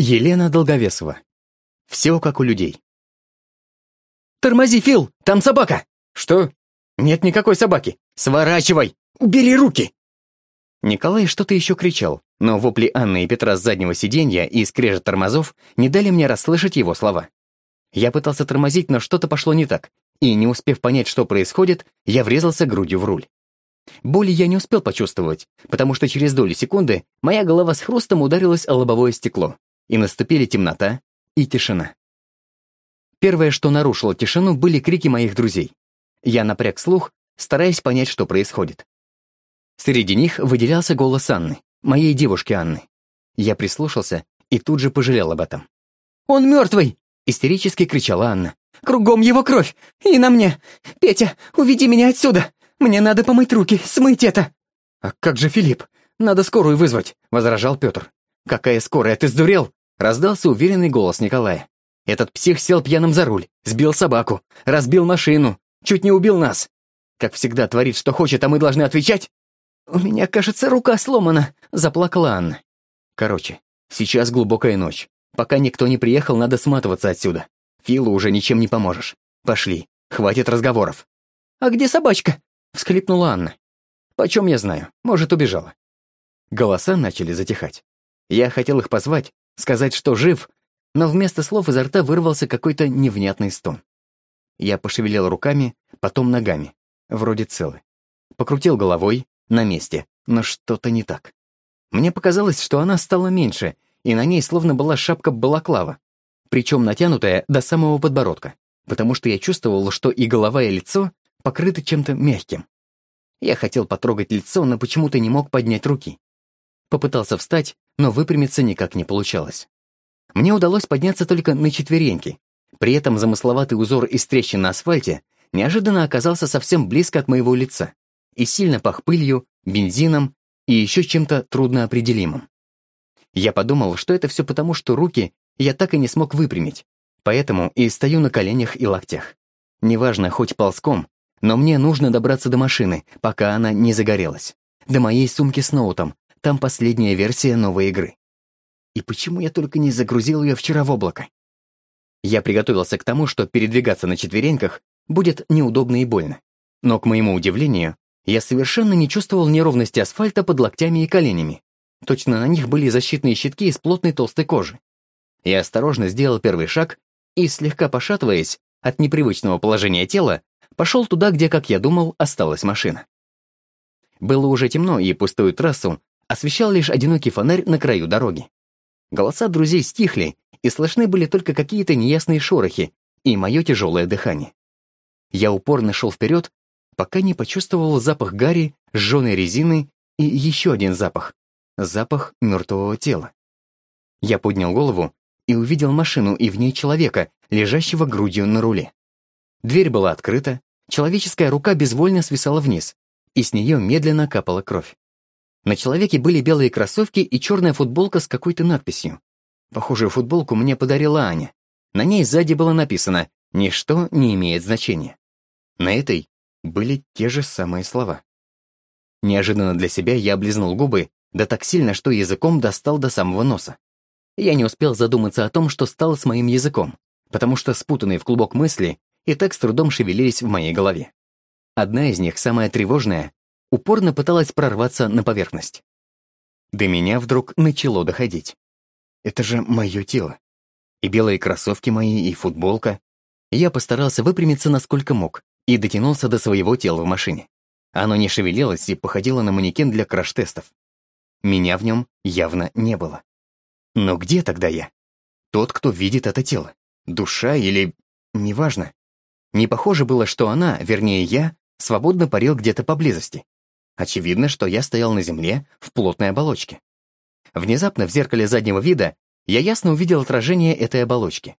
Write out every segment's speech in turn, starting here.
Елена Долговесова. Все как у людей. «Тормози, Фил! Там собака!» «Что? Нет никакой собаки! Сворачивай! Убери руки!» Николай что-то еще кричал, но вопли Анны и Петра с заднего сиденья и скрежет тормозов не дали мне расслышать его слова. Я пытался тормозить, но что-то пошло не так, и, не успев понять, что происходит, я врезался грудью в руль. Боли я не успел почувствовать, потому что через доли секунды моя голова с хрустом ударилась о лобовое стекло, и наступили темнота и тишина. Первое, что нарушило тишину, были крики моих друзей. Я напряг слух, стараясь понять, что происходит. Среди них выделялся голос Анны, моей девушки Анны. Я прислушался и тут же пожалел об этом. «Он мертвый!» — истерически кричала Анна. «Кругом его кровь! И на мне! Петя, уведи меня отсюда! Мне надо помыть руки, смыть это!» «А как же Филипп? Надо скорую вызвать!» — возражал Петр. «Какая скорая? Ты сдурел?» — раздался уверенный голос Николая. «Этот псих сел пьяным за руль, сбил собаку, разбил машину, чуть не убил нас. Как всегда творит, что хочет, а мы должны отвечать?» «У меня, кажется, рука сломана», — заплакала Анна. «Короче, сейчас глубокая ночь. Пока никто не приехал, надо сматываться отсюда. Филу уже ничем не поможешь. Пошли, хватит разговоров». «А где собачка?» — всхлипнула Анна. «Почем я знаю? Может, убежала». Голоса начали затихать. Я хотел их позвать, сказать, что жив, но вместо слов изо рта вырвался какой-то невнятный стон. Я пошевелил руками, потом ногами, вроде целы. Покрутил головой, на месте, но что-то не так. Мне показалось, что она стала меньше, и на ней словно была шапка балаклава, причем натянутая до самого подбородка, потому что я чувствовал, что и голова, и лицо покрыты чем-то мягким. Я хотел потрогать лицо, но почему-то не мог поднять руки. Попытался встать, но выпрямиться никак не получалось. Мне удалось подняться только на четвереньки. При этом замысловатый узор из трещин на асфальте неожиданно оказался совсем близко от моего лица и сильно пах пылью, бензином и еще чем-то трудноопределимым. Я подумал, что это все потому, что руки я так и не смог выпрямить, поэтому и стою на коленях и локтях. Неважно, хоть ползком, но мне нужно добраться до машины, пока она не загорелась. До моей сумки с ноутом, там последняя версия новой игры. И почему я только не загрузил ее вчера в облако? Я приготовился к тому, что передвигаться на четвереньках будет неудобно и больно. Но, к моему удивлению, я совершенно не чувствовал неровности асфальта под локтями и коленями. Точно на них были защитные щитки из плотной толстой кожи. Я осторожно сделал первый шаг и, слегка пошатываясь от непривычного положения тела, пошел туда, где, как я думал, осталась машина. Было уже темно, и пустую трассу освещал лишь одинокий фонарь на краю дороги. Голоса друзей стихли, и слышны были только какие-то неясные шорохи и мое тяжелое дыхание. Я упорно шел вперед, пока не почувствовал запах гари, сжженной резины и еще один запах — запах мертвого тела. Я поднял голову и увидел машину и в ней человека, лежащего грудью на руле. Дверь была открыта, человеческая рука безвольно свисала вниз, и с нее медленно капала кровь. На человеке были белые кроссовки и черная футболка с какой-то надписью. Похожую футболку мне подарила Аня. На ней сзади было написано «Ничто не имеет значения». На этой были те же самые слова. Неожиданно для себя я облизнул губы, да так сильно, что языком достал до самого носа. Я не успел задуматься о том, что стало с моим языком, потому что спутанные в клубок мысли и так с трудом шевелились в моей голове. Одна из них, самая тревожная, упорно пыталась прорваться на поверхность. До меня вдруг начало доходить. Это же мое тело. И белые кроссовки мои, и футболка. Я постарался выпрямиться насколько мог, и дотянулся до своего тела в машине. Оно не шевелилось и походило на манекен для краш-тестов. Меня в нем явно не было. Но где тогда я? Тот, кто видит это тело. Душа или... неважно. Не похоже было, что она, вернее я, свободно парил где-то поблизости. Очевидно, что я стоял на земле в плотной оболочке. Внезапно в зеркале заднего вида я ясно увидел отражение этой оболочки.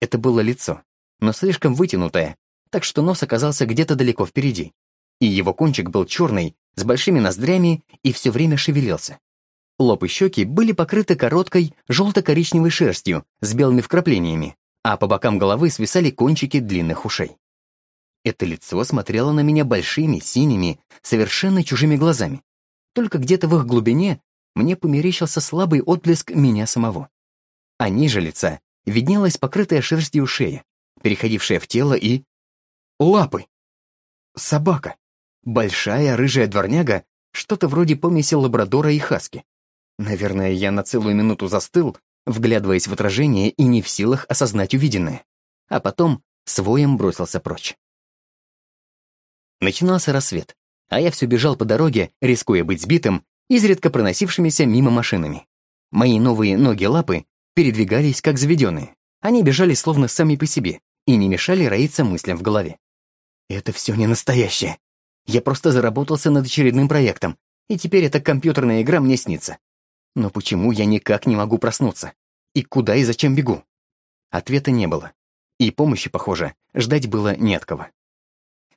Это было лицо, но слишком вытянутое, так что нос оказался где-то далеко впереди, и его кончик был черный, с большими ноздрями и все время шевелился. Лоб и щеки были покрыты короткой желто-коричневой шерстью с белыми вкраплениями, а по бокам головы свисали кончики длинных ушей. Это лицо смотрело на меня большими, синими, совершенно чужими глазами. Только где-то в их глубине мне померещился слабый отблеск меня самого. а ниже лица виднелась покрытая шерстью шея, переходившая в тело и... Лапы! Собака! Большая рыжая дворняга, что-то вроде помеси лабрадора и хаски. Наверное, я на целую минуту застыл, вглядываясь в отражение и не в силах осознать увиденное. А потом своем бросился прочь. Начинался рассвет, а я все бежал по дороге, рискуя быть сбитым, изредка проносившимися мимо машинами. Мои новые ноги-лапы передвигались как заведенные. Они бежали словно сами по себе и не мешали роиться мыслям в голове. Это все не настоящее. Я просто заработался над очередным проектом, и теперь эта компьютерная игра мне снится. Но почему я никак не могу проснуться? И куда и зачем бегу? Ответа не было. И помощи, похоже, ждать было не от кого.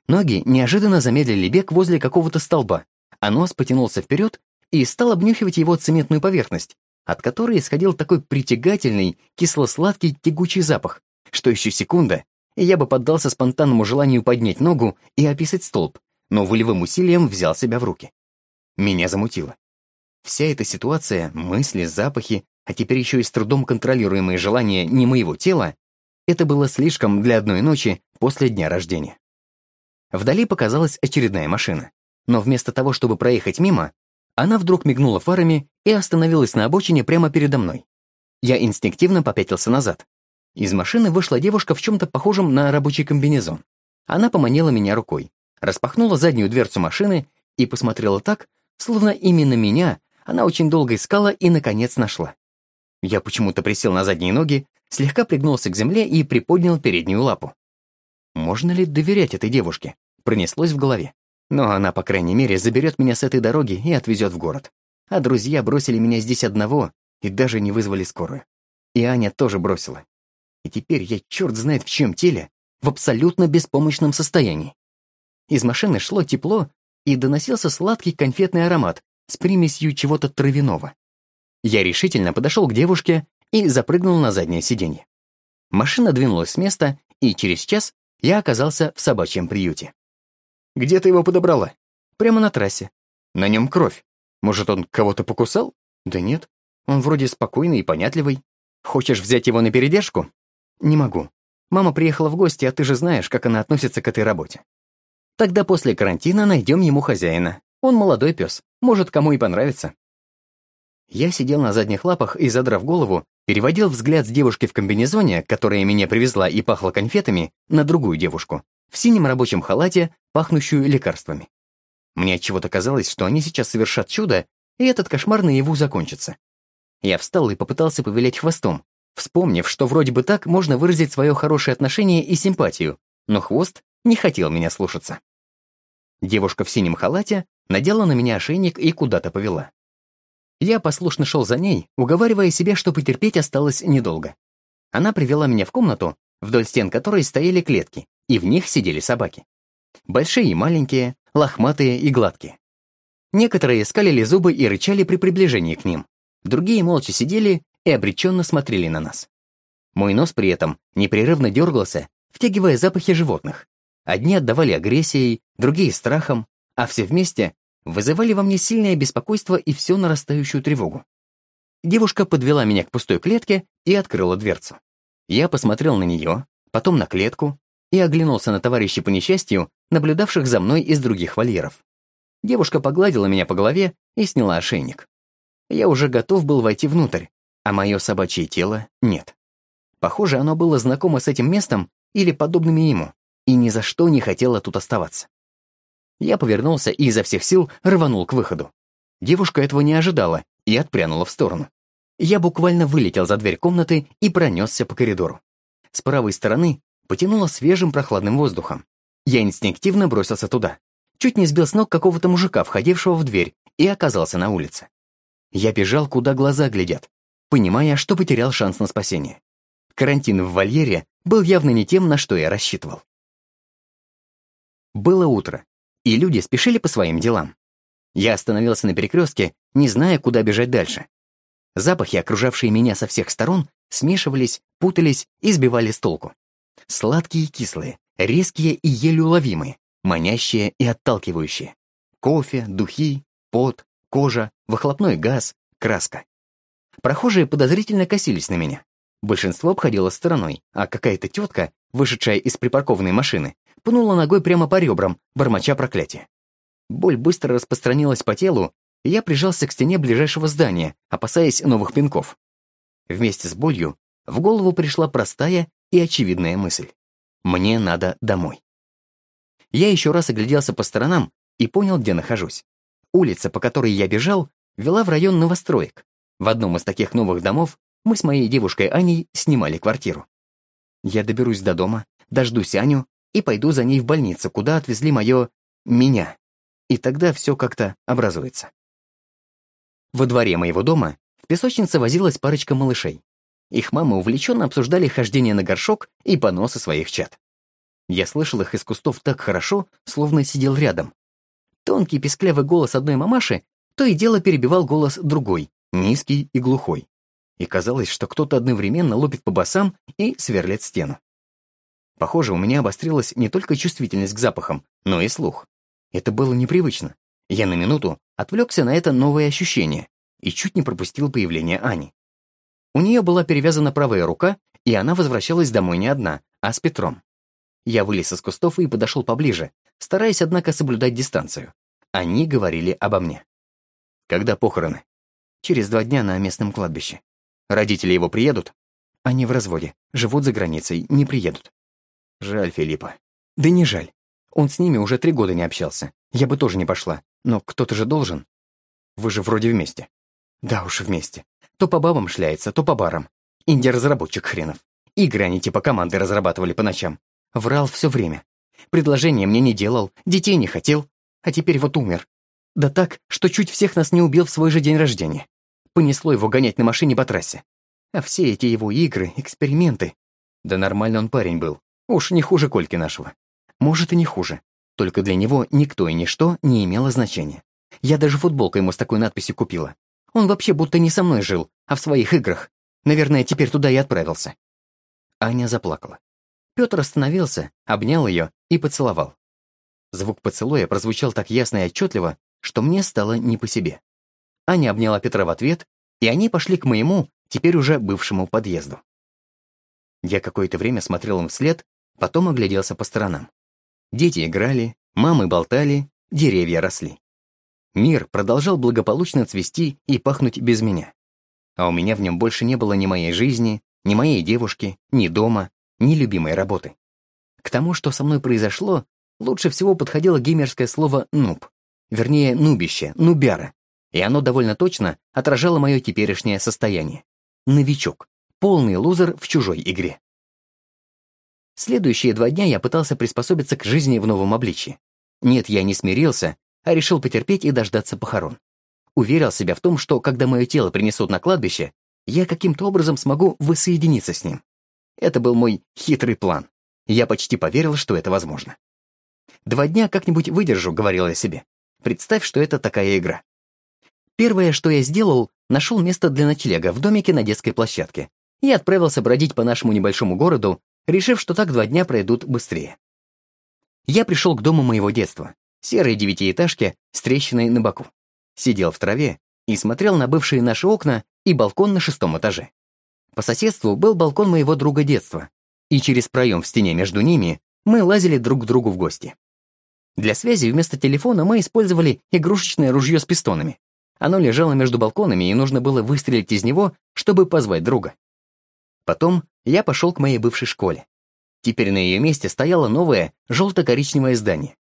Ноги неожиданно замедлили бег возле какого-то столба, а нос потянулся вперед и стал обнюхивать его цементную поверхность, от которой исходил такой притягательный, кисло-сладкий тягучий запах, что еще секунда, и я бы поддался спонтанному желанию поднять ногу и описать столб, но волевым усилием взял себя в руки. Меня замутило. Вся эта ситуация, мысли, запахи, а теперь еще и с трудом контролируемые желания не моего тела, это было слишком для одной ночи после дня рождения. Вдали показалась очередная машина, но вместо того, чтобы проехать мимо, она вдруг мигнула фарами и остановилась на обочине прямо передо мной. Я инстинктивно попятился назад. Из машины вышла девушка в чем-то похожем на рабочий комбинезон. Она поманила меня рукой, распахнула заднюю дверцу машины и посмотрела так, словно именно меня она очень долго искала и, наконец, нашла. Я почему-то присел на задние ноги, слегка пригнулся к земле и приподнял переднюю лапу. Можно ли доверять этой девушке? Пронеслось в голове. Но она, по крайней мере, заберет меня с этой дороги и отвезет в город. А друзья бросили меня здесь одного и даже не вызвали скорую. И Аня тоже бросила. И теперь я черт знает в чем теле, в абсолютно беспомощном состоянии. Из машины шло тепло, и доносился сладкий конфетный аромат с примесью чего-то травяного. Я решительно подошел к девушке и запрыгнул на заднее сиденье. Машина двинулась с места, и через час я оказался в собачьем приюте. «Где ты его подобрала?» «Прямо на трассе. На нем кровь. Может, он кого-то покусал?» «Да нет. Он вроде спокойный и понятливый. Хочешь взять его на передержку?» «Не могу. Мама приехала в гости, а ты же знаешь, как она относится к этой работе. Тогда после карантина найдем ему хозяина. Он молодой пес, может, кому и понравится. Я сидел на задних лапах и, задрав голову, переводил взгляд с девушки в комбинезоне, которая меня привезла и пахла конфетами, на другую девушку, в синем рабочем халате, пахнущую лекарствами. Мне чего-то казалось, что они сейчас совершат чудо, и этот кошмар наяву закончится. Я встал и попытался повилять хвостом, вспомнив, что вроде бы так можно выразить свое хорошее отношение и симпатию, но хвост не хотел меня слушаться. Девушка в синем халате надела на меня ошейник и куда-то повела. Я послушно шел за ней, уговаривая себя, что потерпеть осталось недолго. Она привела меня в комнату, вдоль стен которой стояли клетки, и в них сидели собаки. Большие и маленькие, лохматые и гладкие. Некоторые скалили зубы и рычали при приближении к ним. Другие молча сидели и обреченно смотрели на нас. Мой нос при этом непрерывно дергался, втягивая запахи животных. Одни отдавали агрессией, другие — страхом, а все вместе вызывали во мне сильное беспокойство и всю нарастающую тревогу. Девушка подвела меня к пустой клетке и открыла дверцу. Я посмотрел на нее, потом на клетку и оглянулся на товарищей по несчастью, наблюдавших за мной из других вольеров. Девушка погладила меня по голове и сняла ошейник. Я уже готов был войти внутрь, а мое собачье тело нет. Похоже, оно было знакомо с этим местом или подобными ему и ни за что не хотела тут оставаться. Я повернулся и изо всех сил рванул к выходу. Девушка этого не ожидала и отпрянула в сторону. Я буквально вылетел за дверь комнаты и пронесся по коридору. С правой стороны потянуло свежим прохладным воздухом. Я инстинктивно бросился туда. Чуть не сбил с ног какого-то мужика, входившего в дверь, и оказался на улице. Я бежал, куда глаза глядят, понимая, что потерял шанс на спасение. Карантин в вольере был явно не тем, на что я рассчитывал. Было утро, и люди спешили по своим делам. Я остановился на перекрестке, не зная, куда бежать дальше. Запахи, окружавшие меня со всех сторон, смешивались, путались и сбивали с толку. Сладкие и кислые, резкие и еле уловимые, манящие и отталкивающие. Кофе, духи, пот, кожа, выхлопной газ, краска. Прохожие подозрительно косились на меня. Большинство обходило стороной, а какая-то тетка, вышедшая из припаркованной машины, пнула ногой прямо по ребрам, бормоча проклятие. Боль быстро распространилась по телу, и я прижался к стене ближайшего здания, опасаясь новых пинков. Вместе с болью в голову пришла простая и очевидная мысль. Мне надо домой. Я еще раз огляделся по сторонам и понял, где нахожусь. Улица, по которой я бежал, вела в район новостроек. В одном из таких новых домов мы с моей девушкой Аней снимали квартиру. Я доберусь до дома, дождусь Аню и пойду за ней в больницу, куда отвезли мое... меня. И тогда все как-то образуется. Во дворе моего дома в песочнице возилась парочка малышей. Их мамы увлеченно обсуждали хождение на горшок и поносы своих чад. Я слышал их из кустов так хорошо, словно сидел рядом. Тонкий песклявый голос одной мамаши то и дело перебивал голос другой, низкий и глухой. И казалось, что кто-то одновременно лупит по басам и сверлит стену. Похоже, у меня обострилась не только чувствительность к запахам, но и слух. Это было непривычно. Я на минуту отвлекся на это новое ощущение и чуть не пропустил появление Ани. У нее была перевязана правая рука, и она возвращалась домой не одна, а с Петром. Я вылез из кустов и подошел поближе, стараясь, однако, соблюдать дистанцию. Они говорили обо мне. Когда похороны? Через два дня на местном кладбище. Родители его приедут? Они в разводе, живут за границей, не приедут. Жаль Филиппа. Да не жаль. Он с ними уже три года не общался. Я бы тоже не пошла. Но кто-то же должен. Вы же вроде вместе. Да уж, вместе. То по бабам шляется, то по барам. Инди-разработчик хренов. Игры они типа команды разрабатывали по ночам. Врал все время. Предложение мне не делал, детей не хотел. А теперь вот умер. Да так, что чуть всех нас не убил в свой же день рождения. Понесло его гонять на машине по трассе. А все эти его игры, эксперименты... Да нормально он парень был. Уж не хуже Кольки нашего. Может, и не хуже. Только для него никто и ничто не имело значения. Я даже футболку ему с такой надписью купила. Он вообще будто не со мной жил, а в своих играх. Наверное, теперь туда и отправился. Аня заплакала. Петр остановился, обнял ее и поцеловал. Звук поцелуя прозвучал так ясно и отчетливо, что мне стало не по себе. Аня обняла Петра в ответ, и они пошли к моему, теперь уже бывшему подъезду. Я какое-то время смотрел им вслед, потом огляделся по сторонам. Дети играли, мамы болтали, деревья росли. Мир продолжал благополучно цвести и пахнуть без меня. А у меня в нем больше не было ни моей жизни, ни моей девушки, ни дома, ни любимой работы. К тому, что со мной произошло, лучше всего подходило геймерское слово «нуб». Вернее, нубище, нубяра. И оно довольно точно отражало мое теперешнее состояние. Новичок. Полный лузер в чужой игре. Следующие два дня я пытался приспособиться к жизни в новом обличье. Нет, я не смирился, а решил потерпеть и дождаться похорон. Уверил себя в том, что когда мое тело принесут на кладбище, я каким-то образом смогу воссоединиться с ним. Это был мой хитрый план. Я почти поверил, что это возможно. «Два дня как-нибудь выдержу», — говорил я себе. Представь, что это такая игра. Первое, что я сделал, нашел место для ночлега в домике на детской площадке и отправился бродить по нашему небольшому городу, решив, что так два дня пройдут быстрее. Я пришел к дому моего детства, серой девятиэтажке с трещиной на боку. Сидел в траве и смотрел на бывшие наши окна и балкон на шестом этаже. По соседству был балкон моего друга детства, и через проем в стене между ними мы лазили друг к другу в гости. Для связи вместо телефона мы использовали игрушечное ружье с пистонами. Оно лежало между балконами, и нужно было выстрелить из него, чтобы позвать друга. Потом я пошел к моей бывшей школе. Теперь на ее месте стояло новое желто-коричневое здание.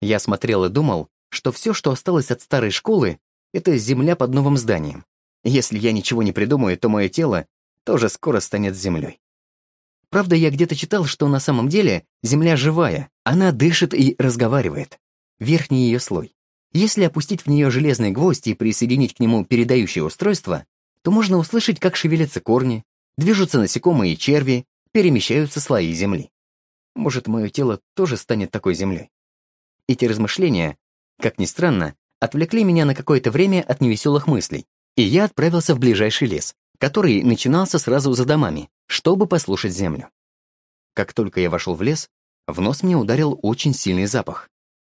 Я смотрел и думал, что все, что осталось от старой школы, это земля под новым зданием. Если я ничего не придумаю, то мое тело тоже скоро станет землей. Правда, я где-то читал, что на самом деле Земля живая, она дышит и разговаривает. Верхний ее слой. Если опустить в нее железный гвоздь и присоединить к нему передающее устройство, то можно услышать, как шевелятся корни, движутся насекомые и черви, перемещаются слои Земли. Может, мое тело тоже станет такой Землей? Эти размышления, как ни странно, отвлекли меня на какое-то время от невеселых мыслей, и я отправился в ближайший лес, который начинался сразу за домами, чтобы послушать землю. Как только я вошел в лес, в нос мне ударил очень сильный запах.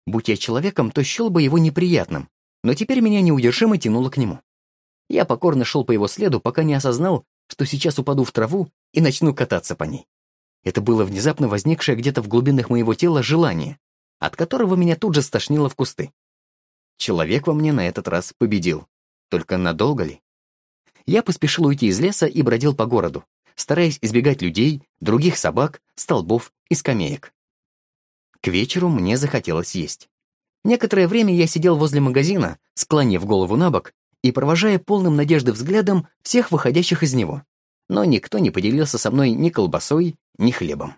Будь я человеком, то счел бы его неприятным, но теперь меня неудержимо тянуло к нему. Я покорно шел по его следу, пока не осознал, что сейчас упаду в траву и начну кататься по ней. Это было внезапно возникшее где-то в глубинах моего тела желание, от которого меня тут же стошнило в кусты. Человек во мне на этот раз победил. Только надолго ли? Я поспешил уйти из леса и бродил по городу, стараясь избегать людей, других собак, столбов и скамеек. К вечеру мне захотелось есть. Некоторое время я сидел возле магазина, склонив голову на бок и провожая полным надежды взглядом всех выходящих из него. Но никто не поделился со мной ни колбасой, ни хлебом.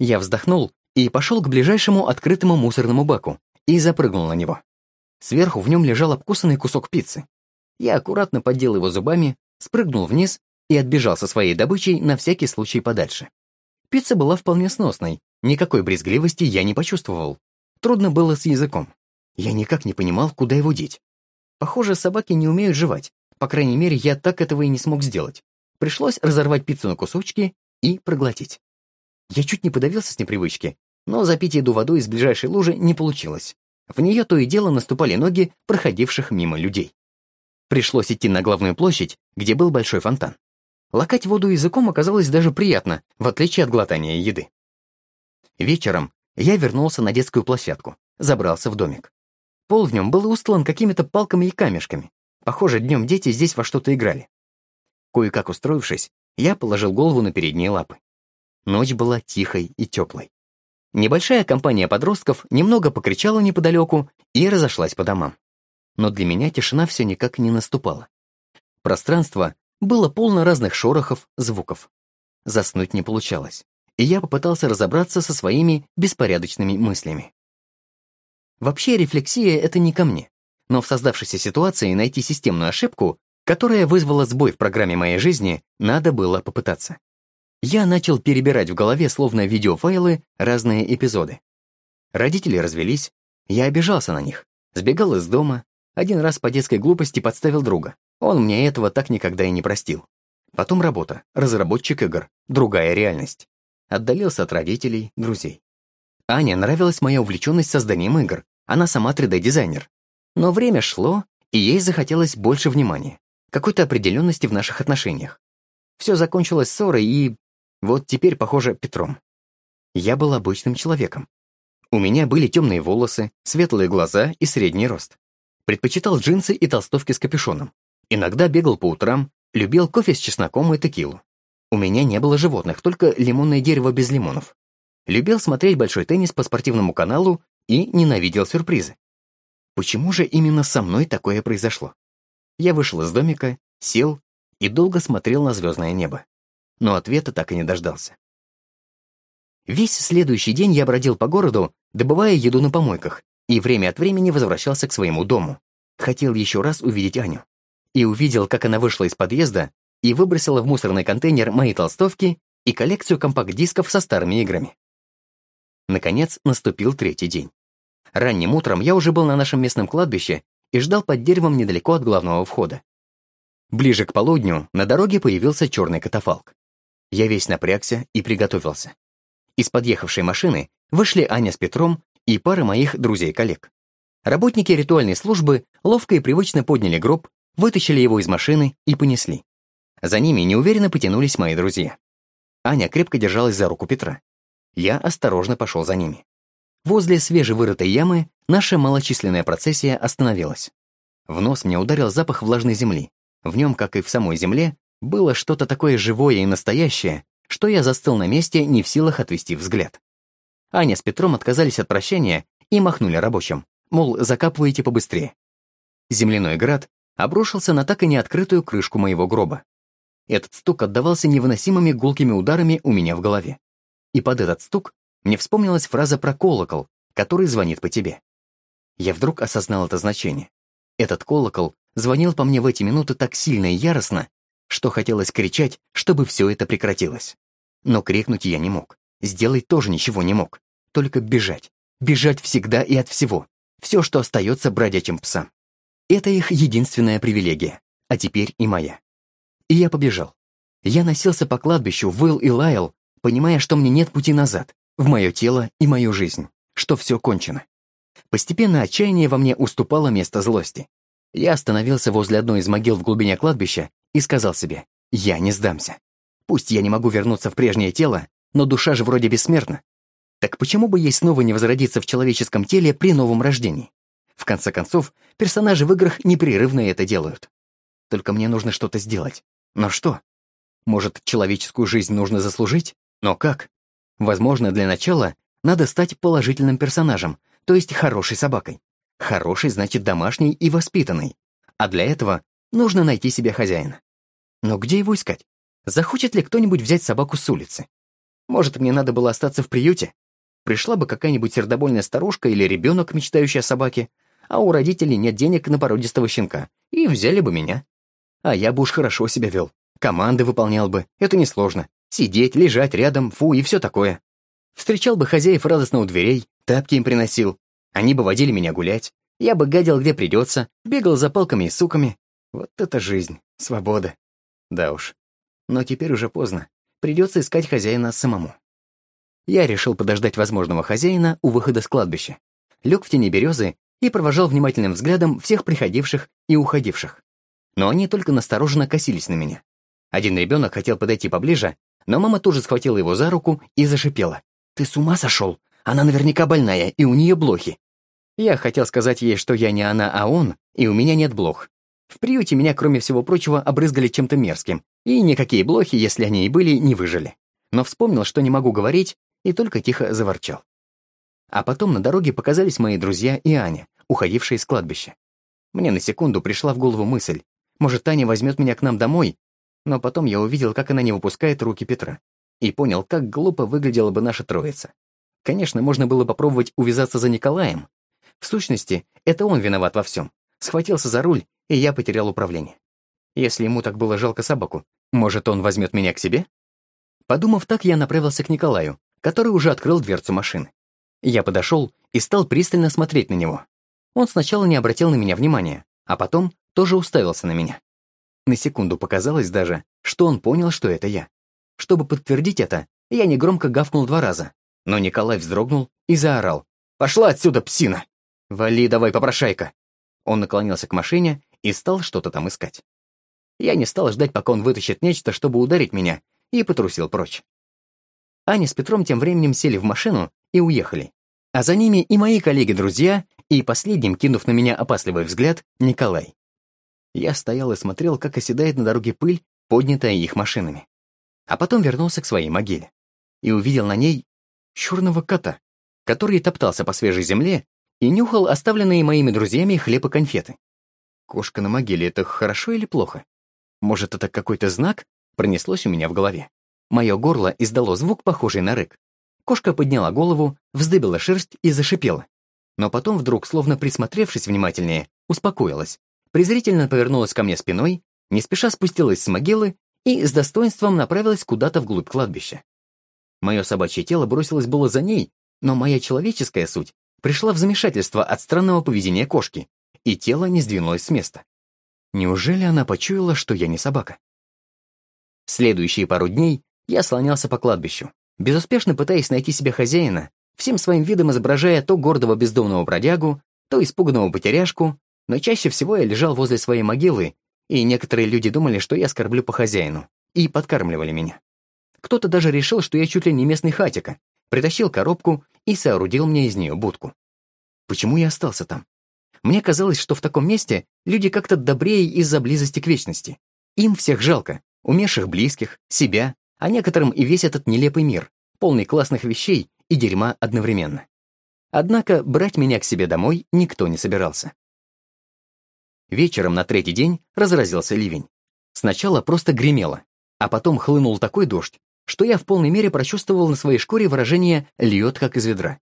Я вздохнул и пошел к ближайшему открытому мусорному баку и запрыгнул на него. Сверху в нем лежал обкусанный кусок пиццы. Я аккуратно поддел его зубами, спрыгнул вниз и отбежал со своей добычей на всякий случай подальше. Пицца была вполне сносной, никакой брезгливости я не почувствовал. Трудно было с языком. Я никак не понимал, куда его деть. Похоже, собаки не умеют жевать. По крайней мере, я так этого и не смог сделать. Пришлось разорвать пиццу на кусочки и проглотить. Я чуть не подавился с непривычки, но запить еду водой из ближайшей лужи не получилось. В нее то и дело наступали ноги проходивших мимо людей. Пришлось идти на главную площадь, где был большой фонтан. Лакать воду языком оказалось даже приятно, в отличие от глотания еды. Вечером я вернулся на детскую площадку, забрался в домик. Пол в нем был устлан какими-то палками и камешками. Похоже, днем дети здесь во что-то играли. Кое-как устроившись, я положил голову на передние лапы. Ночь была тихой и теплой. Небольшая компания подростков немного покричала неподалеку и разошлась по домам. Но для меня тишина все никак не наступала. Пространство было полно разных шорохов, звуков. Заснуть не получалось, и я попытался разобраться со своими беспорядочными мыслями. Вообще рефлексия — это не ко мне, но в создавшейся ситуации найти системную ошибку, которая вызвала сбой в программе моей жизни, надо было попытаться. Я начал перебирать в голове, словно видеофайлы, разные эпизоды. Родители развелись, я обижался на них, сбегал из дома, один раз по детской глупости подставил друга. Он мне этого так никогда и не простил. Потом работа, разработчик игр, другая реальность. Отдалился от родителей, друзей. Ане нравилась моя увлеченность созданием игр, она сама 3D-дизайнер. Но время шло, и ей захотелось больше внимания, какой-то определенности в наших отношениях. Все закончилось ссорой и вот теперь, похоже, Петром. Я был обычным человеком. У меня были темные волосы, светлые глаза и средний рост. Предпочитал джинсы и толстовки с капюшоном. Иногда бегал по утрам, любил кофе с чесноком и текилу. У меня не было животных, только лимонное дерево без лимонов. Любил смотреть большой теннис по спортивному каналу и ненавидел сюрпризы. Почему же именно со мной такое произошло? Я вышел из домика, сел и долго смотрел на звездное небо но ответа так и не дождался. Весь следующий день я бродил по городу, добывая еду на помойках, и время от времени возвращался к своему дому. Хотел еще раз увидеть Аню. И увидел, как она вышла из подъезда и выбросила в мусорный контейнер мои толстовки и коллекцию компакт-дисков со старыми играми. Наконец, наступил третий день. Ранним утром я уже был на нашем местном кладбище и ждал под деревом недалеко от главного входа. Ближе к полудню на дороге появился черный катафалк. Я весь напрягся и приготовился. Из подъехавшей машины вышли Аня с Петром и пара моих друзей-коллег. Работники ритуальной службы ловко и привычно подняли гроб, вытащили его из машины и понесли. За ними неуверенно потянулись мои друзья. Аня крепко держалась за руку Петра. Я осторожно пошел за ними. Возле свежевырытой ямы наша малочисленная процессия остановилась. В нос мне ударил запах влажной земли. В нем, как и в самой земле, было что-то такое живое и настоящее, что я застыл на месте, не в силах отвести взгляд. Аня с Петром отказались от прощания и махнули рабочим, мол, закапывайте побыстрее. Земляной град обрушился на так и не открытую крышку моего гроба. Этот стук отдавался невыносимыми гулкими ударами у меня в голове. И под этот стук мне вспомнилась фраза про колокол, который звонит по тебе. Я вдруг осознал это значение. Этот колокол звонил по мне в эти минуты так сильно и яростно, что хотелось кричать, чтобы все это прекратилось. Но крикнуть я не мог. Сделать тоже ничего не мог. Только бежать. Бежать всегда и от всего. Все, что остается бродячим псам. Это их единственная привилегия. А теперь и моя. И я побежал. Я носился по кладбищу, выл и лаял, понимая, что мне нет пути назад, в мое тело и мою жизнь, что все кончено. Постепенно отчаяние во мне уступало место злости. Я остановился возле одной из могил в глубине кладбища и сказал себе, Я не сдамся. Пусть я не могу вернуться в прежнее тело, но душа же вроде бессмертна. Так почему бы ей снова не возродиться в человеческом теле при новом рождении? В конце концов, персонажи в играх непрерывно это делают. Только мне нужно что-то сделать. Но что? Может, человеческую жизнь нужно заслужить? Но как? Возможно, для начала надо стать положительным персонажем, то есть хорошей собакой. Хороший значит домашний и воспитанный. А для этого нужно найти себе хозяина. Но где его искать? Захочет ли кто-нибудь взять собаку с улицы? Может, мне надо было остаться в приюте? Пришла бы какая-нибудь сердобольная старушка или ребенок, мечтающий о собаке, а у родителей нет денег на породистого щенка, и взяли бы меня. А я бы уж хорошо себя вел. Команды выполнял бы, это несложно. Сидеть, лежать рядом, фу, и все такое. Встречал бы хозяев радостно у дверей, тапки им приносил. Они бы водили меня гулять. Я бы гадил, где придется, бегал за палками и суками. Вот это жизнь, свобода. Да уж. Но теперь уже поздно. Придется искать хозяина самому. Я решил подождать возможного хозяина у выхода с кладбища. Лег в тени березы и провожал внимательным взглядом всех приходивших и уходивших. Но они только настороженно косились на меня. Один ребенок хотел подойти поближе, но мама тоже схватила его за руку и зашипела. «Ты с ума сошел? Она наверняка больная, и у нее блохи». Я хотел сказать ей, что я не она, а он, и у меня нет блох. В приюте меня, кроме всего прочего, обрызгали чем-то мерзким, и никакие блохи, если они и были, не выжили. Но вспомнил, что не могу говорить, и только тихо заворчал. А потом на дороге показались мои друзья и Аня, уходившие с кладбища. Мне на секунду пришла в голову мысль, может, Таня возьмет меня к нам домой? Но потом я увидел, как она не выпускает руки Петра, и понял, как глупо выглядела бы наша троица. Конечно, можно было попробовать увязаться за Николаем. В сущности, это он виноват во всем. Схватился за руль, и я потерял управление. Если ему так было жалко собаку, может, он возьмет меня к себе? Подумав так, я направился к Николаю, который уже открыл дверцу машины. Я подошел и стал пристально смотреть на него. Он сначала не обратил на меня внимания, а потом тоже уставился на меня. На секунду показалось даже, что он понял, что это я. Чтобы подтвердить это, я негромко гавкнул два раза, но Николай вздрогнул и заорал. «Пошла отсюда, псина! Вали давай, попрошайка!» Он наклонился к машине и стал что-то там искать. Я не стал ждать, пока он вытащит нечто, чтобы ударить меня, и потрусил прочь. Аня с Петром тем временем сели в машину и уехали. А за ними и мои коллеги-друзья, и последним, кинув на меня опасливый взгляд, Николай. Я стоял и смотрел, как оседает на дороге пыль, поднятая их машинами. А потом вернулся к своей могиле. И увидел на ней черного кота, который топтался по свежей земле и нюхал оставленные моими друзьями хлеб и конфеты. Кошка на могиле — это хорошо или плохо? Может, это какой-то знак? Пронеслось у меня в голове. Мое горло издало звук, похожий на рык. Кошка подняла голову, вздыбила шерсть и зашипела. Но потом вдруг, словно присмотревшись внимательнее, успокоилась, презрительно повернулась ко мне спиной, не спеша спустилась с могилы и с достоинством направилась куда-то вглубь кладбища. Мое собачье тело бросилось было за ней, но моя человеческая суть пришла в замешательство от странного поведения кошки, и тело не сдвинулось с места. Неужели она почуяла, что я не собака? Следующие пару дней я слонялся по кладбищу, безуспешно пытаясь найти себе хозяина, всем своим видом изображая то гордого бездомного бродягу, то испуганного потеряшку, но чаще всего я лежал возле своей могилы, и некоторые люди думали, что я скорблю по хозяину, и подкармливали меня. Кто-то даже решил, что я чуть ли не местный хатика, притащил коробку и соорудил мне из нее будку. Почему я остался там? Мне казалось, что в таком месте люди как-то добрее из-за близости к вечности. Им всех жалко, умерших близких, себя, а некоторым и весь этот нелепый мир, полный классных вещей и дерьма одновременно. Однако брать меня к себе домой никто не собирался. Вечером на третий день разразился ливень. Сначала просто гремело, а потом хлынул такой дождь, что я в полной мере прочувствовал на своей шкуре выражение «льет, как из ведра».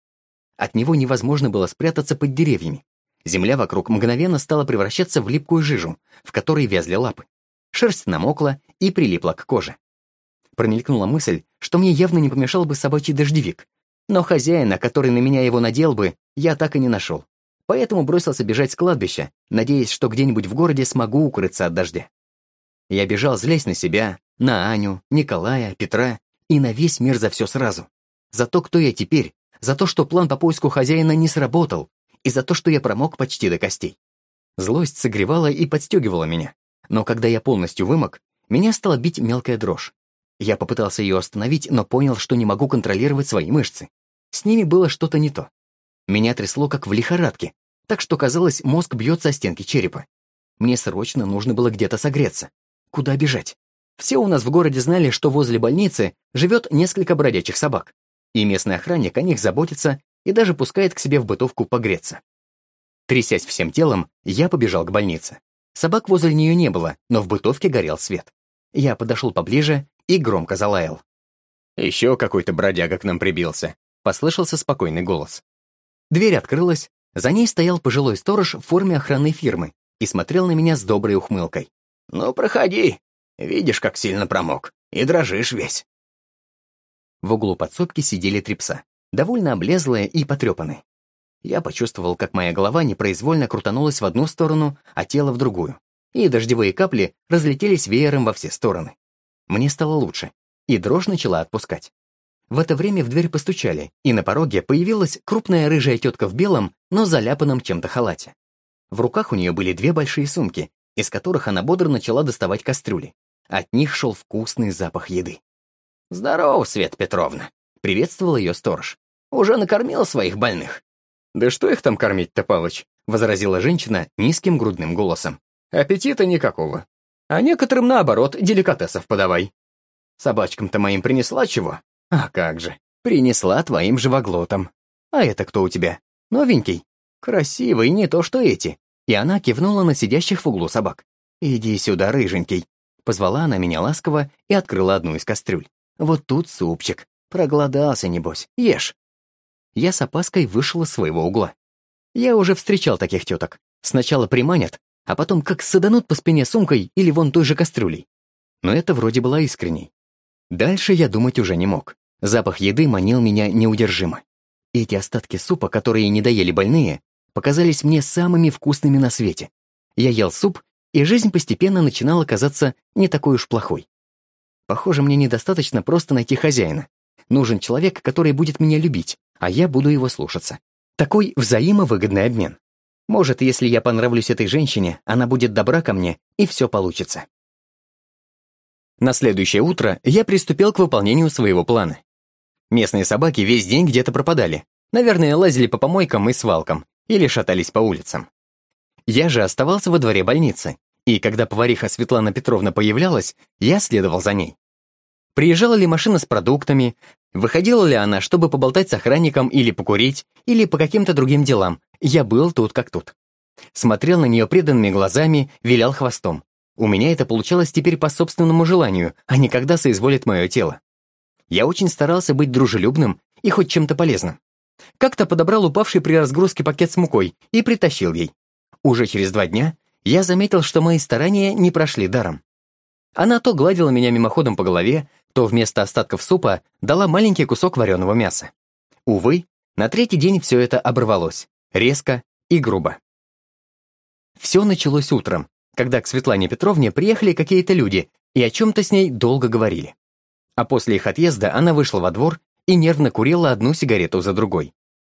От него невозможно было спрятаться под деревьями. Земля вокруг мгновенно стала превращаться в липкую жижу, в которой вязли лапы. Шерсть намокла и прилипла к коже промелькнула мысль, что мне явно не помешал бы собачий дождевик. Но хозяина, который на меня его надел бы, я так и не нашел. Поэтому бросился бежать с кладбища, надеясь, что где-нибудь в городе смогу укрыться от дождя. Я бежал, злясь на себя, на Аню, Николая, Петра и на весь мир за все сразу. За то, кто я теперь, за то, что план по поиску хозяина не сработал, и за то, что я промок почти до костей. Злость согревала и подстегивала меня. Но когда я полностью вымок, меня стала бить мелкая дрожь. Я попытался ее остановить, но понял, что не могу контролировать свои мышцы. С ними было что-то не то. Меня трясло, как в лихорадке, так что, казалось, мозг бьется о стенки черепа. Мне срочно нужно было где-то согреться. Куда бежать? Все у нас в городе знали, что возле больницы живет несколько бродячих собак, и местный охранник о них заботится и даже пускает к себе в бытовку погреться. Трясясь всем телом, я побежал к больнице. Собак возле нее не было, но в бытовке горел свет. Я подошел поближе и громко залаял. «Еще какой-то бродяга к нам прибился», — послышался спокойный голос. Дверь открылась, за ней стоял пожилой сторож в форме охранной фирмы и смотрел на меня с доброй ухмылкой. «Ну, проходи. Видишь, как сильно промок. И дрожишь весь». В углу подсобки сидели три пса, довольно облезлые и потрепанные. Я почувствовал, как моя голова непроизвольно крутанулась в одну сторону, а тело в другую, и дождевые капли разлетелись веером во все стороны. Мне стало лучше, и дрожь начала отпускать. В это время в дверь постучали, и на пороге появилась крупная рыжая тетка в белом, но заляпанном чем-то халате. В руках у нее были две большие сумки, из которых она бодро начала доставать кастрюли. От них шел вкусный запах еды. «Здорово, Свет Петровна!» — приветствовал ее сторож. «Уже накормила своих больных?» «Да что их там кормить-то, Палыч?» — возразила женщина низким грудным голосом. «Аппетита никакого. А некоторым, наоборот, деликатесов подавай. Собачкам-то моим принесла чего? А как же, принесла твоим живоглотам. А это кто у тебя? Новенький? Красивый, не то что эти». И она кивнула на сидящих в углу собак. «Иди сюда, рыженький». Позвала она меня ласково и открыла одну из кастрюль. «Вот тут супчик. Проголодался, небось. Ешь». Я с опаской вышел из своего угла. Я уже встречал таких теток. Сначала приманят, а потом как саданут по спине сумкой или вон той же кастрюлей. Но это вроде было искренней. Дальше я думать уже не мог. Запах еды манил меня неудержимо. Эти остатки супа, которые не доели больные, показались мне самыми вкусными на свете. Я ел суп, и жизнь постепенно начинала казаться не такой уж плохой. Похоже, мне недостаточно просто найти хозяина. Нужен человек, который будет меня любить, а я буду его слушаться. Такой взаимовыгодный обмен. Может, если я понравлюсь этой женщине, она будет добра ко мне, и все получится. На следующее утро я приступил к выполнению своего плана. Местные собаки весь день где-то пропадали. Наверное, лазили по помойкам и свалкам или шатались по улицам. Я же оставался во дворе больницы, и когда повариха Светлана Петровна появлялась, я следовал за ней. Приезжала ли машина с продуктами, выходила ли она, чтобы поболтать с охранником или покурить, или по каким-то другим делам, я был тут как тут. Смотрел на нее преданными глазами, вилял хвостом. У меня это получалось теперь по собственному желанию, а не когда соизволит мое тело. Я очень старался быть дружелюбным и хоть чем-то полезным. Как-то подобрал упавший при разгрузке пакет с мукой и притащил ей. Уже через два дня я заметил, что мои старания не прошли даром. Она то гладила меня мимоходом по голове, то вместо остатков супа дала маленький кусок вареного мяса. Увы, на третий день все это оборвалось, резко и грубо. Все началось утром, когда к Светлане Петровне приехали какие-то люди и о чем-то с ней долго говорили. А после их отъезда она вышла во двор и нервно курила одну сигарету за другой.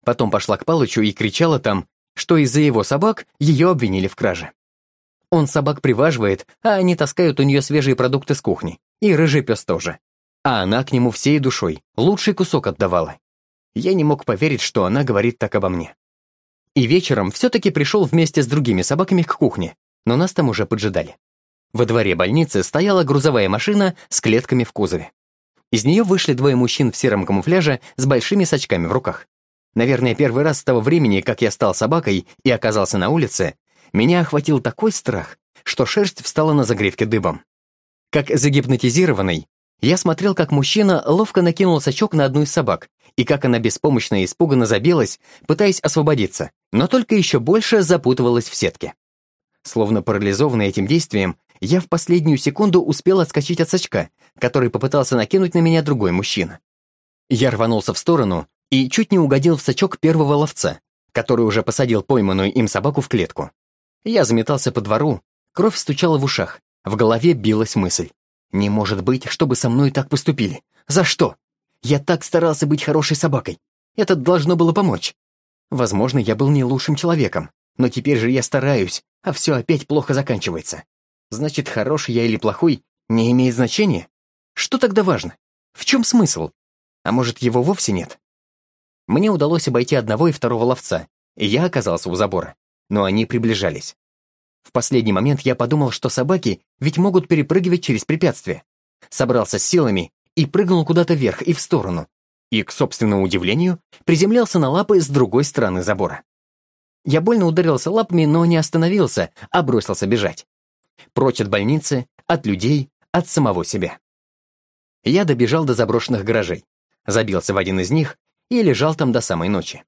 Потом пошла к Палычу и кричала там, что из-за его собак ее обвинили в краже. Он собак приваживает, а они таскают у нее свежие продукты с кухни. И рыжий пес тоже. А она к нему всей душой, лучший кусок отдавала. Я не мог поверить, что она говорит так обо мне. И вечером все-таки пришел вместе с другими собаками к кухне, но нас там уже поджидали. Во дворе больницы стояла грузовая машина с клетками в кузове. Из нее вышли двое мужчин в сером камуфляже с большими сачками в руках. Наверное, первый раз с того времени, как я стал собакой и оказался на улице, меня охватил такой страх, что шерсть встала на загривке дыбом. Как загипнотизированный, я смотрел, как мужчина ловко накинул сачок на одну из собак, и как она беспомощно и испуганно забилась, пытаясь освободиться, но только еще больше запутывалась в сетке. Словно парализованный этим действием, я в последнюю секунду успел отскочить от сачка, который попытался накинуть на меня другой мужчина. Я рванулся в сторону и чуть не угодил в сачок первого ловца, который уже посадил пойманную им собаку в клетку. Я заметался по двору, кровь стучала в ушах, в голове билась мысль. Не может быть, чтобы со мной так поступили. За что? Я так старался быть хорошей собакой. Это должно было помочь. Возможно, я был не лучшим человеком, но теперь же я стараюсь, а все опять плохо заканчивается. Значит, хороший я или плохой, Не имеет значения? Что тогда важно? В чем смысл? А может, его вовсе нет? Мне удалось обойти одного и второго ловца, и я оказался у забора. Но они приближались. В последний момент я подумал, что собаки ведь могут перепрыгивать через препятствия. Собрался с силами и прыгнул куда-то вверх и в сторону. И, к собственному удивлению, приземлялся на лапы с другой стороны забора. Я больно ударился лапами, но не остановился, а бросился бежать. Прочь от больницы, от людей, от самого себя. Я добежал до заброшенных гаражей, забился в один из них и лежал там до самой ночи.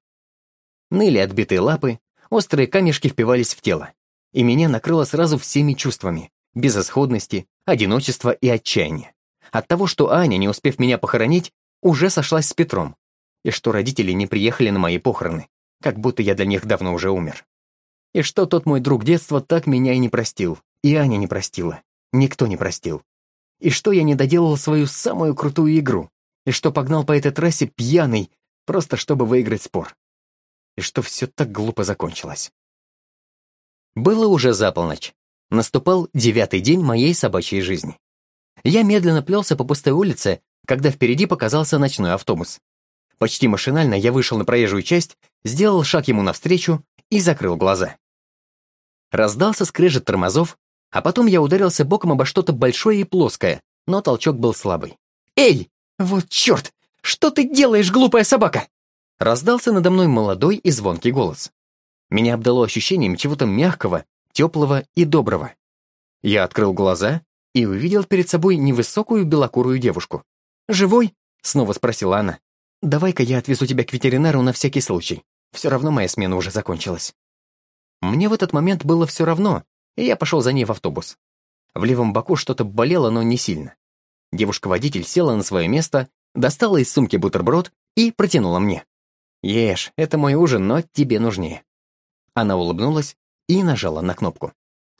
Ныли отбитые лапы, острые камешки впивались в тело, и меня накрыло сразу всеми чувствами — безысходности, одиночества и отчаяния. От того, что Аня, не успев меня похоронить, уже сошлась с Петром, и что родители не приехали на мои похороны, как будто я для них давно уже умер. И что тот мой друг детства так меня и не простил, и Аня не простила, никто не простил. И что я не доделал свою самую крутую игру, и что погнал по этой трассе пьяный, просто чтобы выиграть спор. И что все так глупо закончилось. Было уже за полночь. Наступал девятый день моей собачьей жизни. Я медленно плелся по пустой улице, когда впереди показался ночной автобус. Почти машинально я вышел на проезжую часть, сделал шаг ему навстречу и закрыл глаза. Раздался скрежет тормозов, а потом я ударился боком обо что-то большое и плоское, но толчок был слабый. «Эй! Вот черт! Что ты делаешь, глупая собака?» Раздался надо мной молодой и звонкий голос. Меня обдало ощущением чего-то мягкого, теплого и доброго. Я открыл глаза и увидел перед собой невысокую белокурую девушку. «Живой?» — снова спросила она. «Давай-ка я отвезу тебя к ветеринару на всякий случай. Все равно моя смена уже закончилась». Мне в этот момент было все равно, и я пошел за ней в автобус. В левом боку что-то болело, но не сильно. Девушка-водитель села на свое место, достала из сумки бутерброд и протянула мне. «Ешь, это мой ужин, но тебе нужнее». Она улыбнулась и нажала на кнопку.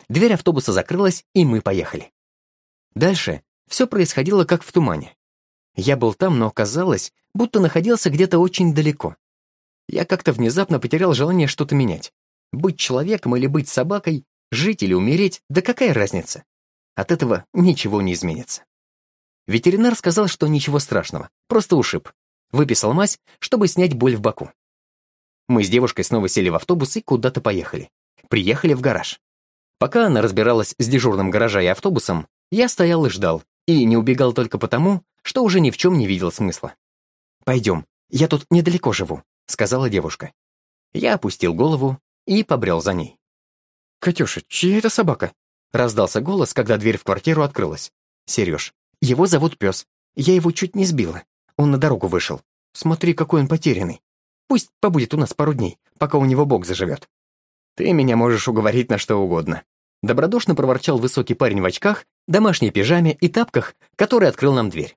Дверь автобуса закрылась, и мы поехали. Дальше все происходило как в тумане. Я был там, но казалось, будто находился где-то очень далеко. Я как-то внезапно потерял желание что-то менять. Быть человеком или быть собакой, жить или умереть, да какая разница? От этого ничего не изменится. Ветеринар сказал, что ничего страшного, просто ушиб. Выписал мазь, чтобы снять боль в боку. Мы с девушкой снова сели в автобус и куда-то поехали. Приехали в гараж. Пока она разбиралась с дежурным гаража и автобусом, я стоял и ждал, и не убегал только потому, что уже ни в чем не видел смысла. «Пойдем, я тут недалеко живу», — сказала девушка. Я опустил голову и побрел за ней. «Катюша, чья это собака?» — раздался голос, когда дверь в квартиру открылась. «Сереж, его зовут Пес. Я его чуть не сбила. Он на дорогу вышел. Смотри, какой он потерянный. Пусть побудет у нас пару дней, пока у него бог заживет». «Ты меня можешь уговорить на что угодно», — добродушно проворчал высокий парень в очках, домашней пижаме и тапках, который открыл нам дверь.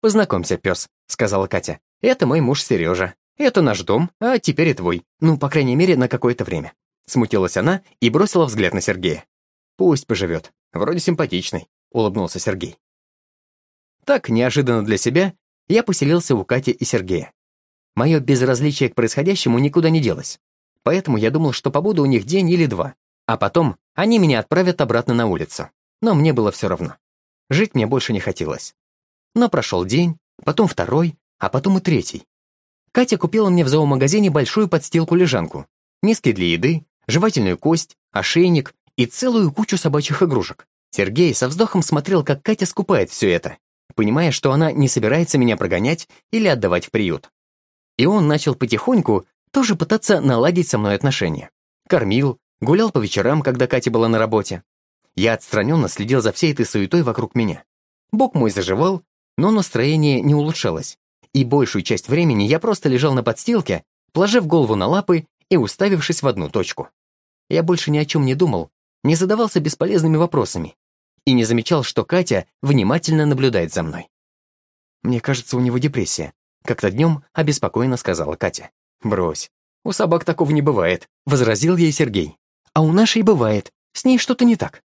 «Познакомься, пес», — сказала Катя. «Это мой муж Сережа. Это наш дом, а теперь и твой. Ну, по крайней мере, на какое-то время». Смутилась она и бросила взгляд на Сергея. «Пусть поживет. Вроде симпатичный», — улыбнулся Сергей. Так, неожиданно для себя, я поселился у Кати и Сергея. Мое безразличие к происходящему никуда не делось. Поэтому я думал, что побуду у них день или два, а потом они меня отправят обратно на улицу. Но мне было все равно. Жить мне больше не хотелось. Но прошел день, потом второй, а потом и третий. Катя купила мне в зоомагазине большую подстилку-лежанку, миски для еды, жевательную кость, ошейник и целую кучу собачьих игрушек. Сергей со вздохом смотрел, как Катя скупает все это, понимая, что она не собирается меня прогонять или отдавать в приют. И он начал потихоньку тоже пытаться наладить со мной отношения. Кормил, гулял по вечерам, когда Катя была на работе. Я отстраненно следил за всей этой суетой вокруг меня. Бок мой заживал, но настроение не улучшалось, и большую часть времени я просто лежал на подстилке, положив голову на лапы и уставившись в одну точку. Я больше ни о чем не думал, не задавался бесполезными вопросами и не замечал, что Катя внимательно наблюдает за мной. «Мне кажется, у него депрессия», — как-то днем обеспокоенно сказала Катя. «Брось, у собак такого не бывает», — возразил ей Сергей. «А у нашей бывает, с ней что-то не так».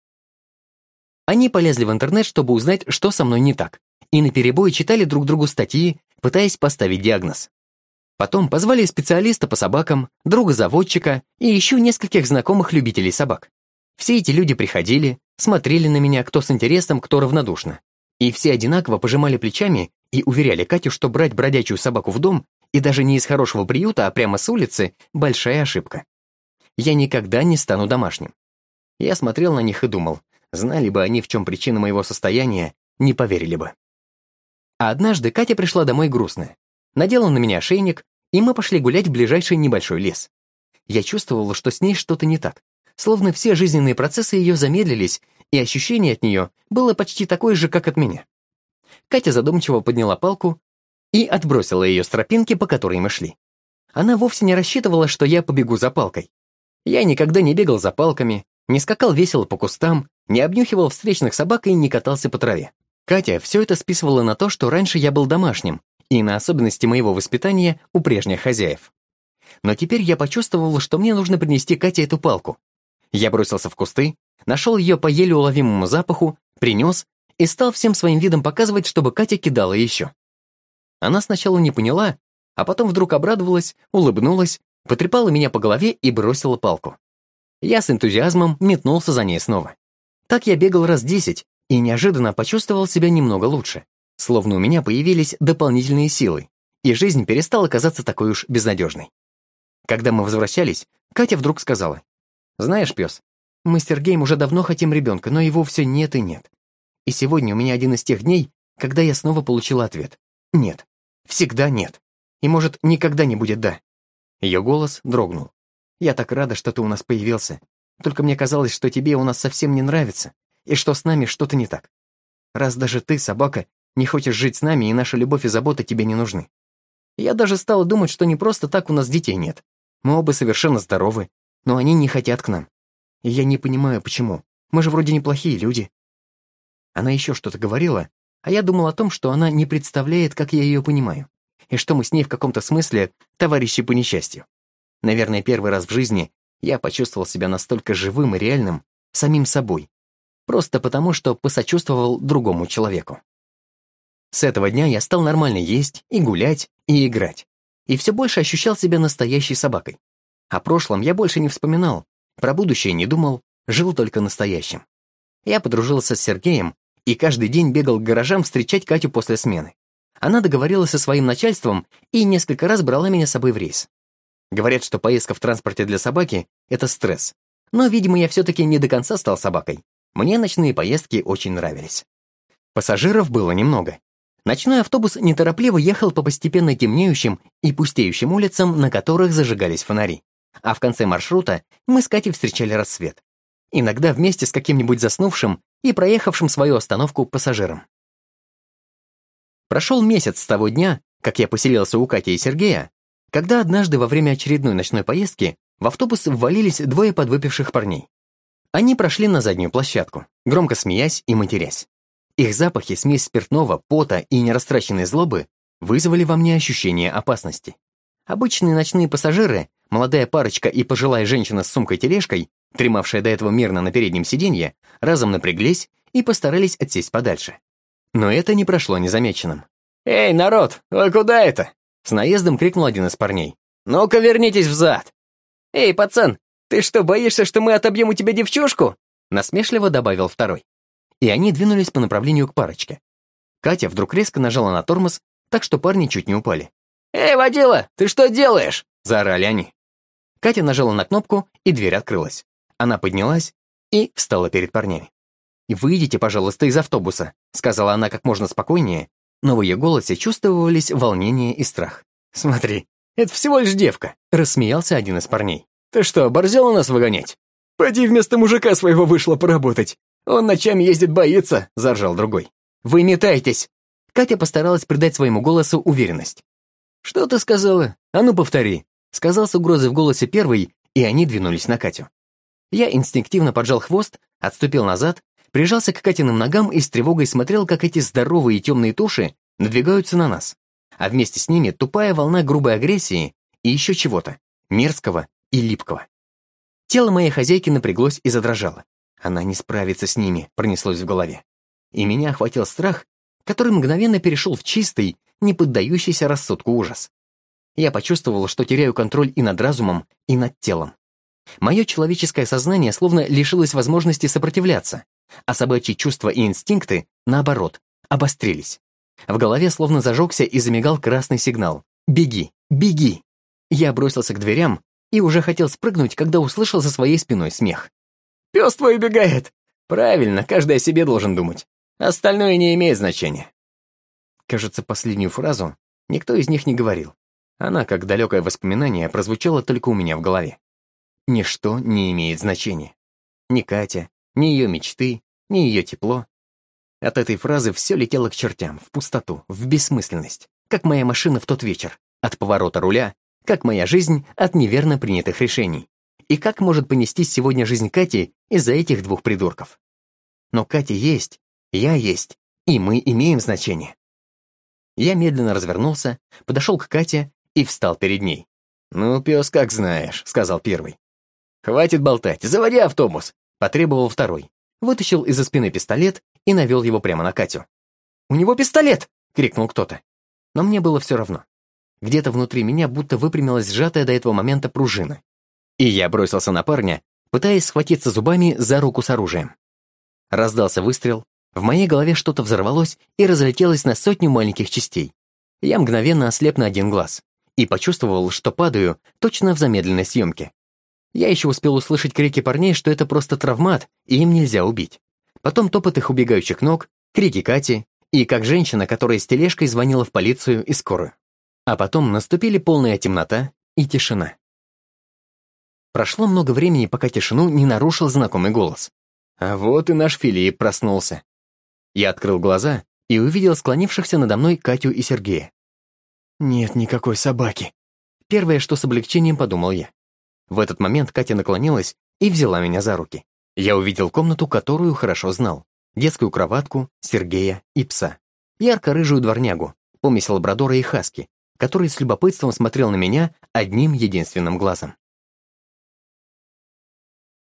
Они полезли в интернет, чтобы узнать, что со мной не так, и наперебой читали друг другу статьи, пытаясь поставить диагноз. Потом позвали специалиста по собакам, друга заводчика и еще нескольких знакомых любителей собак. Все эти люди приходили, смотрели на меня кто с интересом, кто равнодушно. И все одинаково пожимали плечами и уверяли Катю, что брать бродячую собаку в дом, и даже не из хорошего приюта, а прямо с улицы, большая ошибка. Я никогда не стану домашним. Я смотрел на них и думал, знали бы они, в чем причина моего состояния, не поверили бы. А однажды Катя пришла домой грустная. Надела на меня ошейник, и мы пошли гулять в ближайший небольшой лес. Я чувствовала, что с ней что-то не так. Словно все жизненные процессы ее замедлились, и ощущение от нее было почти такое же, как от меня. Катя задумчиво подняла палку и отбросила ее с тропинки, по которой мы шли. Она вовсе не рассчитывала, что я побегу за палкой. Я никогда не бегал за палками, не скакал весело по кустам, не обнюхивал встречных собак и не катался по траве. Катя все это списывала на то, что раньше я был домашним, и на особенности моего воспитания у прежних хозяев. Но теперь я почувствовал, что мне нужно принести Кате эту палку. Я бросился в кусты, нашел ее по еле уловимому запаху, принес и стал всем своим видом показывать, чтобы Катя кидала еще. Она сначала не поняла, а потом вдруг обрадовалась, улыбнулась, потрепала меня по голове и бросила палку. Я с энтузиазмом метнулся за ней снова. Так я бегал раз десять и неожиданно почувствовал себя немного лучше, словно у меня появились дополнительные силы, и жизнь перестала казаться такой уж безнадежной. Когда мы возвращались, Катя вдруг сказала, «Знаешь, пес, мы с Сергеем уже давно хотим ребенка, но его все нет и нет. И сегодня у меня один из тех дней, когда я снова получила ответ. Нет. Всегда нет. И, может, никогда не будет «да». Ее голос дрогнул. «Я так рада, что ты у нас появился. Только мне казалось, что тебе у нас совсем не нравится, и что с нами что-то не так. Раз даже ты, собака, не хочешь жить с нами, и наша любовь и забота тебе не нужны. Я даже стала думать, что не просто так у нас детей нет. Мы оба совершенно здоровы, но они не хотят к нам. И я не понимаю, почему. Мы же вроде неплохие люди. Она еще что-то говорила, а я думал о том, что она не представляет, как я ее понимаю, и что мы с ней в каком-то смысле товарищи по несчастью. Наверное, первый раз в жизни я почувствовал себя настолько живым и реальным, самим собой, просто потому, что посочувствовал другому человеку. С этого дня я стал нормально есть и гулять, и играть, и все больше ощущал себя настоящей собакой. О прошлом я больше не вспоминал, про будущее не думал, жил только настоящим. Я подружился с Сергеем и каждый день бегал к гаражам встречать Катю после смены. Она договорилась со своим начальством и несколько раз брала меня с собой в рейс. Говорят, что поездка в транспорте для собаки — это стресс. Но, видимо, я все-таки не до конца стал собакой. Мне ночные поездки очень нравились. Пассажиров было немного. Ночной автобус неторопливо ехал по постепенно темнеющим и пустеющим улицам, на которых зажигались фонари. А в конце маршрута мы с Катей встречали рассвет. Иногда вместе с каким-нибудь заснувшим и проехавшим свою остановку пассажиром. Прошел месяц с того дня, как я поселился у Кати и Сергея, когда однажды во время очередной ночной поездки в автобус ввалились двое подвыпивших парней. Они прошли на заднюю площадку, громко смеясь и матерясь. Их запахи, смесь спиртного, пота и нерастраченной злобы вызвали во мне ощущение опасности. Обычные ночные пассажиры, молодая парочка и пожилая женщина с сумкой-тележкой, дремавшая до этого мирно на переднем сиденье, разом напряглись и постарались отсесть подальше. Но это не прошло незамеченным. «Эй, народ, вы куда это?» С наездом крикнул один из парней. «Ну-ка вернитесь взад!» «Эй, пацан, ты что, боишься, что мы отобьем у тебя девчушку?» Насмешливо добавил второй. И они двинулись по направлению к парочке. Катя вдруг резко нажала на тормоз, так что парни чуть не упали. «Эй, водила, ты что делаешь?» — заорали они. Катя нажала на кнопку, и дверь открылась. Она поднялась и встала перед парнями. «Выйдите, пожалуйста, из автобуса», — сказала она как можно спокойнее, но в ее голосе чувствовались волнение и страх. «Смотри, это всего лишь девка», — рассмеялся один из парней. «Ты что, борзел у нас выгонять?» «Поди вместо мужика своего вышло поработать. Он ночами ездит, боится», — заржал другой. «Вы метайтесь!» Катя постаралась придать своему голосу уверенность. «Что ты сказала? А ну повтори», — сказал с угрозой в голосе первый, и они двинулись на Катю. Я инстинктивно поджал хвост, отступил назад, прижался к Катиным ногам и с тревогой смотрел, как эти здоровые темные туши надвигаются на нас, а вместе с ними тупая волна грубой агрессии и еще чего-то, мерзкого и липкого. Тело моей хозяйки напряглось и задрожало. Она не справится с ними, пронеслось в голове. И меня охватил страх, который мгновенно перешел в чистый, не поддающийся рассудку ужас. Я почувствовал, что теряю контроль и над разумом, и над телом. Мое человеческое сознание словно лишилось возможности сопротивляться, а собачьи чувства и инстинкты, наоборот, обострились. В голове словно зажегся и замигал красный сигнал. «Беги! Беги!» Я бросился к дверям и уже хотел спрыгнуть, когда услышал за своей спиной смех. «Пес твой убегает!» «Правильно, каждый о себе должен думать. Остальное не имеет значения». Кажется, последнюю фразу никто из них не говорил. Она, как далекое воспоминание, прозвучала только у меня в голове. Ничто не имеет значения. Ни Катя, ни ее мечты, ни ее тепло. От этой фразы все летело к чертям, в пустоту, в бессмысленность, как моя машина в тот вечер, от поворота руля, как моя жизнь от неверно принятых решений. И как может понестись сегодня жизнь Кати из-за этих двух придурков? Но Катя есть, я есть, и мы имеем значение. Я медленно развернулся, подошел к Кате и встал перед ней. «Ну, пес, как знаешь», — сказал первый. «Хватит болтать, заводи автобус», — потребовал второй. Вытащил из-за спины пистолет и навел его прямо на Катю. «У него пистолет!» — крикнул кто-то. Но мне было все равно. Где-то внутри меня будто выпрямилась сжатая до этого момента пружина. И я бросился на парня, пытаясь схватиться зубами за руку с оружием. Раздался выстрел, в моей голове что-то взорвалось и разлетелось на сотню маленьких частей. Я мгновенно ослеп на один глаз и почувствовал, что падаю точно в замедленной съемке. Я еще успел услышать крики парней, что это просто травмат, и им нельзя убить. Потом топот их убегающих ног, крики Кати, и как женщина, которая с тележкой звонила в полицию и скорую. А потом наступили полная темнота и тишина. Прошло много времени, пока тишину не нарушил знакомый голос. А вот и наш Филипп проснулся. Я открыл глаза и увидел склонившихся надо мной Катю и Сергея. «Нет никакой собаки». Первое, что с облегчением подумал я. В этот момент Катя наклонилась и взяла меня за руки. Я увидел комнату, которую хорошо знал. Детскую кроватку, Сергея и пса. Ярко-рыжую дворнягу, помесь лабрадора и хаски, который с любопытством смотрел на меня одним единственным глазом.